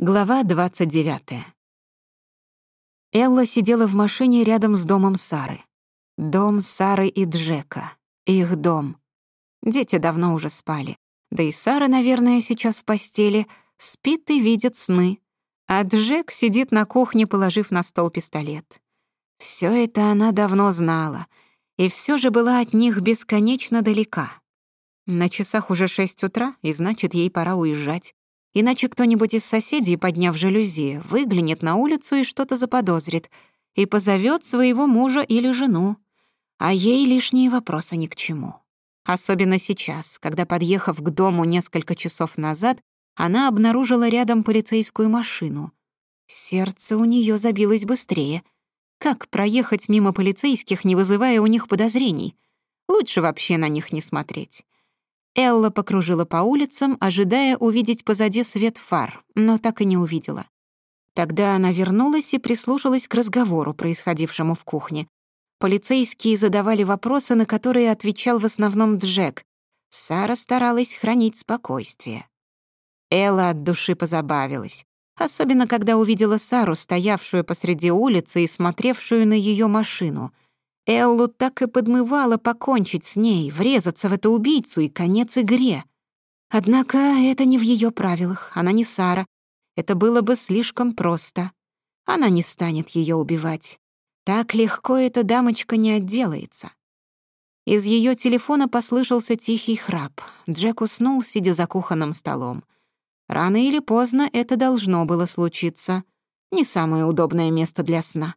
Глава 29. Элла сидела в машине рядом с домом Сары. Дом Сары и Джека. Их дом. Дети давно уже спали. Да и Сара, наверное, сейчас в постели. Спит и видит сны. А Джек сидит на кухне, положив на стол пистолет. Всё это она давно знала. И всё же была от них бесконечно далека. На часах уже шесть утра, и значит, ей пора уезжать. Иначе кто-нибудь из соседей, подняв жалюзи, выглянет на улицу и что-то заподозрит и позовет своего мужа или жену. А ей лишние вопросы ни к чему. Особенно сейчас, когда, подъехав к дому несколько часов назад, она обнаружила рядом полицейскую машину. Сердце у нее забилось быстрее. Как проехать мимо полицейских, не вызывая у них подозрений? Лучше вообще на них не смотреть. Элла покружила по улицам, ожидая увидеть позади свет фар, но так и не увидела. Тогда она вернулась и прислушалась к разговору, происходившему в кухне. Полицейские задавали вопросы, на которые отвечал в основном Джек. Сара старалась хранить спокойствие. Элла от души позабавилась, особенно когда увидела Сару, стоявшую посреди улицы и смотревшую на ее машину — Эллу так и подмывало покончить с ней, врезаться в эту убийцу и конец игре. Однако это не в ее правилах, она не Сара. Это было бы слишком просто. Она не станет ее убивать. Так легко эта дамочка не отделается. Из ее телефона послышался тихий храп. Джек уснул, сидя за кухонным столом. Рано или поздно это должно было случиться. Не самое удобное место для сна.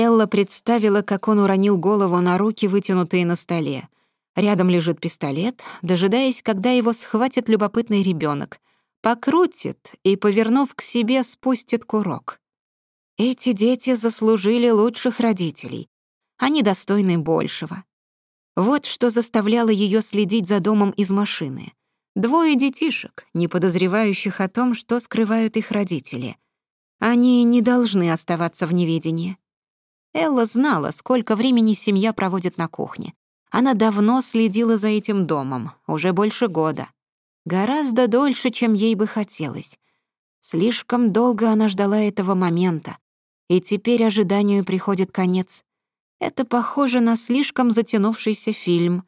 Элла представила, как он уронил голову на руки, вытянутые на столе. Рядом лежит пистолет, дожидаясь, когда его схватит любопытный ребенок, покрутит и, повернув к себе, спустит курок. Эти дети заслужили лучших родителей. Они достойны большего. Вот что заставляло ее следить за домом из машины. Двое детишек, не подозревающих о том, что скрывают их родители. Они не должны оставаться в неведении. Элла знала, сколько времени семья проводит на кухне. Она давно следила за этим домом, уже больше года. Гораздо дольше, чем ей бы хотелось. Слишком долго она ждала этого момента. И теперь ожиданию приходит конец. Это похоже на слишком затянувшийся фильм.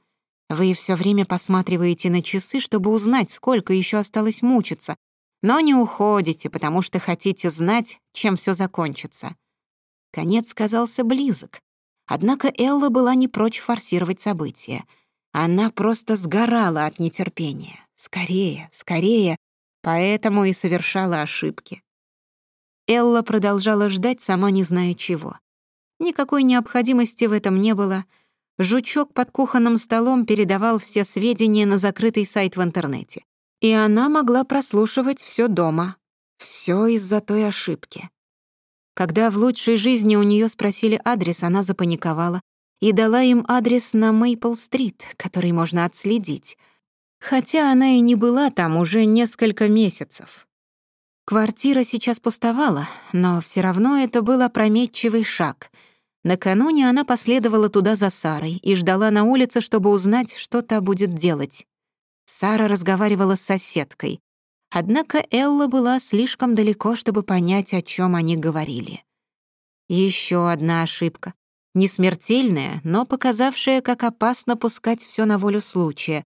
Вы все время посматриваете на часы, чтобы узнать, сколько еще осталось мучиться, но не уходите, потому что хотите знать, чем все закончится. Конец казался близок. Однако Элла была не прочь форсировать события. Она просто сгорала от нетерпения. Скорее, скорее. Поэтому и совершала ошибки. Элла продолжала ждать, сама не зная чего. Никакой необходимости в этом не было. Жучок под кухонным столом передавал все сведения на закрытый сайт в интернете. И она могла прослушивать все дома. Все из-за той ошибки. Когда в лучшей жизни у нее спросили адрес, она запаниковала и дала им адрес на Мейпл-стрит, который можно отследить. Хотя она и не была там уже несколько месяцев. Квартира сейчас пустовала, но все равно это был опрометчивый шаг. Накануне она последовала туда за Сарой и ждала на улице, чтобы узнать, что та будет делать. Сара разговаривала с соседкой. Однако Элла была слишком далеко, чтобы понять, о чем они говорили. Еще одна ошибка. Не смертельная, но показавшая, как опасно пускать все на волю случая.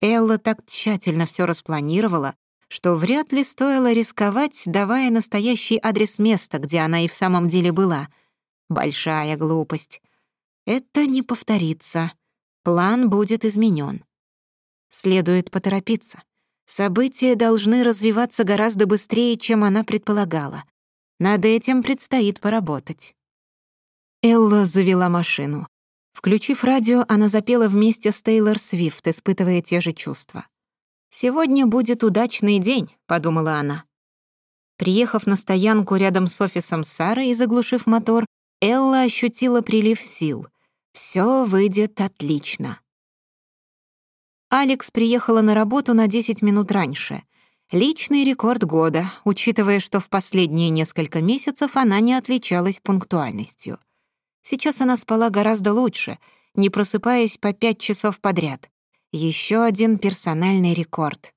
Элла так тщательно все распланировала, что вряд ли стоило рисковать, давая настоящий адрес места, где она и в самом деле была. Большая глупость. Это не повторится. План будет изменен. Следует поторопиться. События должны развиваться гораздо быстрее, чем она предполагала. Над этим предстоит поработать. Элла завела машину. Включив радио, она запела вместе с Тейлор Свифт, испытывая те же чувства. «Сегодня будет удачный день», — подумала она. Приехав на стоянку рядом с офисом Сары и заглушив мотор, Элла ощутила прилив сил. «Всё выйдет отлично». Алекс приехала на работу на 10 минут раньше. Личный рекорд года, учитывая, что в последние несколько месяцев она не отличалась пунктуальностью. Сейчас она спала гораздо лучше, не просыпаясь по 5 часов подряд. Еще один персональный рекорд.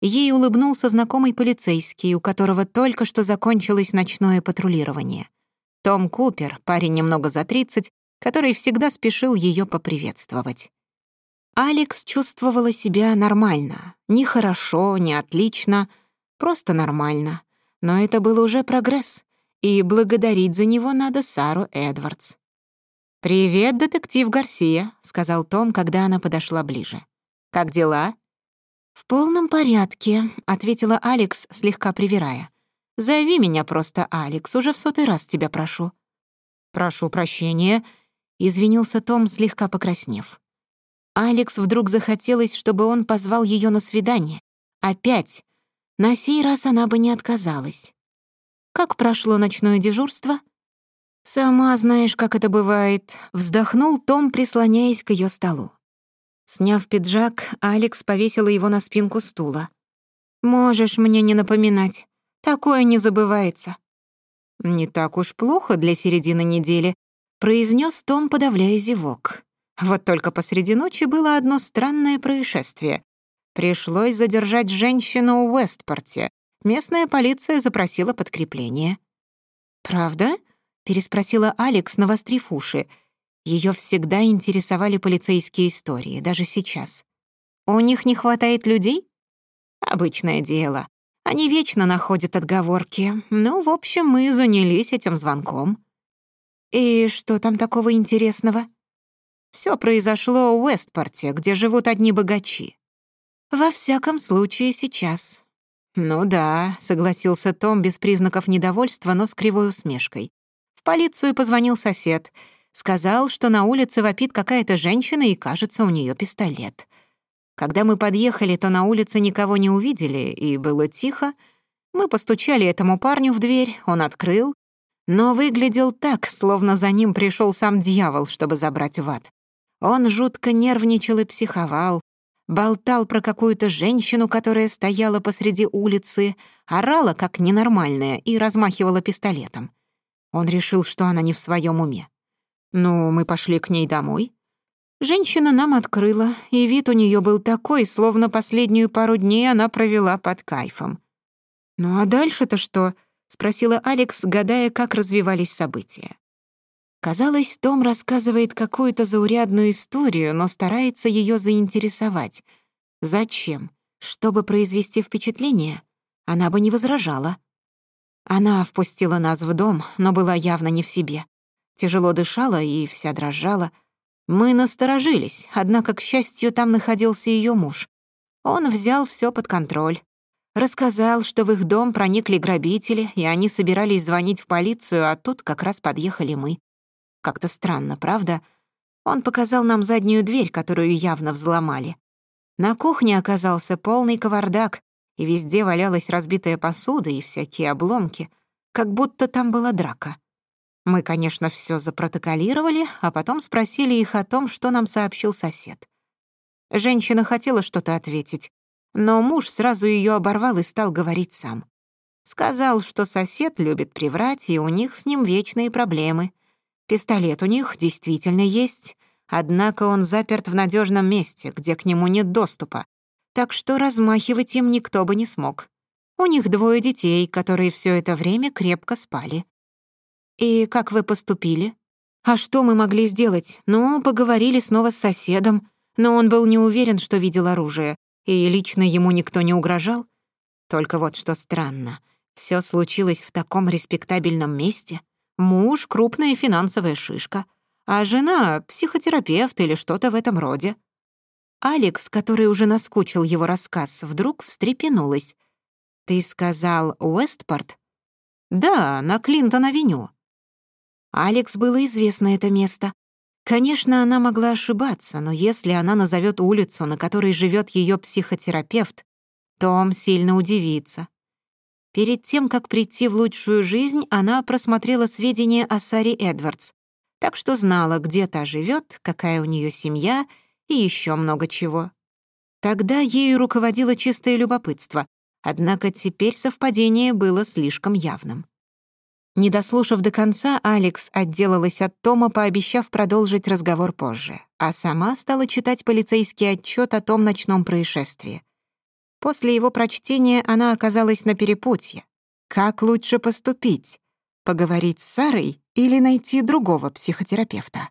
Ей улыбнулся знакомый полицейский, у которого только что закончилось ночное патрулирование. Том Купер, парень немного за 30, который всегда спешил ее поприветствовать. Алекс чувствовала себя нормально. Не хорошо, не отлично, просто нормально. Но это был уже прогресс, и благодарить за него надо Сару Эдвардс. «Привет, детектив Гарсия», — сказал Том, когда она подошла ближе. «Как дела?» «В полном порядке», — ответила Алекс, слегка привирая. «Зови меня просто Алекс, уже в сотый раз тебя прошу». «Прошу прощения», — извинился Том, слегка покраснев. Алекс вдруг захотелось, чтобы он позвал ее на свидание. Опять. На сей раз она бы не отказалась. Как прошло ночное дежурство? Сама знаешь, как это бывает. Вздохнул Том, прислоняясь к ее столу. Сняв пиджак, Алекс повесила его на спинку стула. «Можешь мне не напоминать. Такое не забывается». «Не так уж плохо для середины недели», — произнес Том, подавляя зевок. Вот только посреди ночи было одно странное происшествие. Пришлось задержать женщину у Уэстпорте. Местная полиция запросила подкрепление. «Правда?» — переспросила Алекс, навострив уши. Ее всегда интересовали полицейские истории, даже сейчас. «У них не хватает людей?» «Обычное дело. Они вечно находят отговорки. Ну, в общем, мы занялись этим звонком». «И что там такого интересного?» Все произошло в Уэстпорте, где живут одни богачи. Во всяком случае, сейчас. Ну да, согласился Том без признаков недовольства, но с кривой усмешкой. В полицию позвонил сосед. Сказал, что на улице вопит какая-то женщина и, кажется, у нее пистолет. Когда мы подъехали, то на улице никого не увидели, и было тихо. Мы постучали этому парню в дверь, он открыл, но выглядел так, словно за ним пришел сам дьявол, чтобы забрать в ад. Он жутко нервничал и психовал, болтал про какую-то женщину, которая стояла посреди улицы, орала как ненормальная и размахивала пистолетом. Он решил, что она не в своем уме. «Ну, мы пошли к ней домой». Женщина нам открыла, и вид у нее был такой, словно последнюю пару дней она провела под кайфом. «Ну а дальше-то что?» — спросила Алекс, гадая, как развивались события. Казалось, Том рассказывает какую-то заурядную историю, но старается её заинтересовать. Зачем? Чтобы произвести впечатление? Она бы не возражала. Она впустила нас в дом, но была явно не в себе. Тяжело дышала и вся дрожала. Мы насторожились, однако, к счастью, там находился её муж. Он взял всё под контроль. Рассказал, что в их дом проникли грабители, и они собирались звонить в полицию, а тут как раз подъехали мы. Как-то странно, правда? Он показал нам заднюю дверь, которую явно взломали. На кухне оказался полный кавардак, и везде валялась разбитая посуда и всякие обломки, как будто там была драка. Мы, конечно, все запротоколировали, а потом спросили их о том, что нам сообщил сосед. Женщина хотела что-то ответить, но муж сразу ее оборвал и стал говорить сам. Сказал, что сосед любит приврать, и у них с ним вечные проблемы. Пистолет у них действительно есть, однако он заперт в надежном месте, где к нему нет доступа, так что размахивать им никто бы не смог. У них двое детей, которые все это время крепко спали. «И как вы поступили?» «А что мы могли сделать? Ну, поговорили снова с соседом, но он был не уверен, что видел оружие, и лично ему никто не угрожал. Только вот что странно, все случилось в таком респектабельном месте». Муж — крупная финансовая шишка, а жена — психотерапевт или что-то в этом роде. Алекс, который уже наскучил его рассказ, вдруг встрепенулась. «Ты сказал Уэстпорт?» «Да, на Клинтон-авеню». Алекс было известно это место. Конечно, она могла ошибаться, но если она назовет улицу, на которой живет ее психотерапевт, Том сильно удивится. Перед тем, как прийти в лучшую жизнь, она просмотрела сведения о Саре Эдвардс, так что знала, где та живет, какая у нее семья и еще много чего. Тогда ею руководило чистое любопытство, однако теперь совпадение было слишком явным. Не дослушав до конца, Алекс отделалась от Тома, пообещав продолжить разговор позже, а сама стала читать полицейский отчет о том ночном происшествии. После его прочтения она оказалась на перепутье. Как лучше поступить? Поговорить с Сарой или найти другого психотерапевта?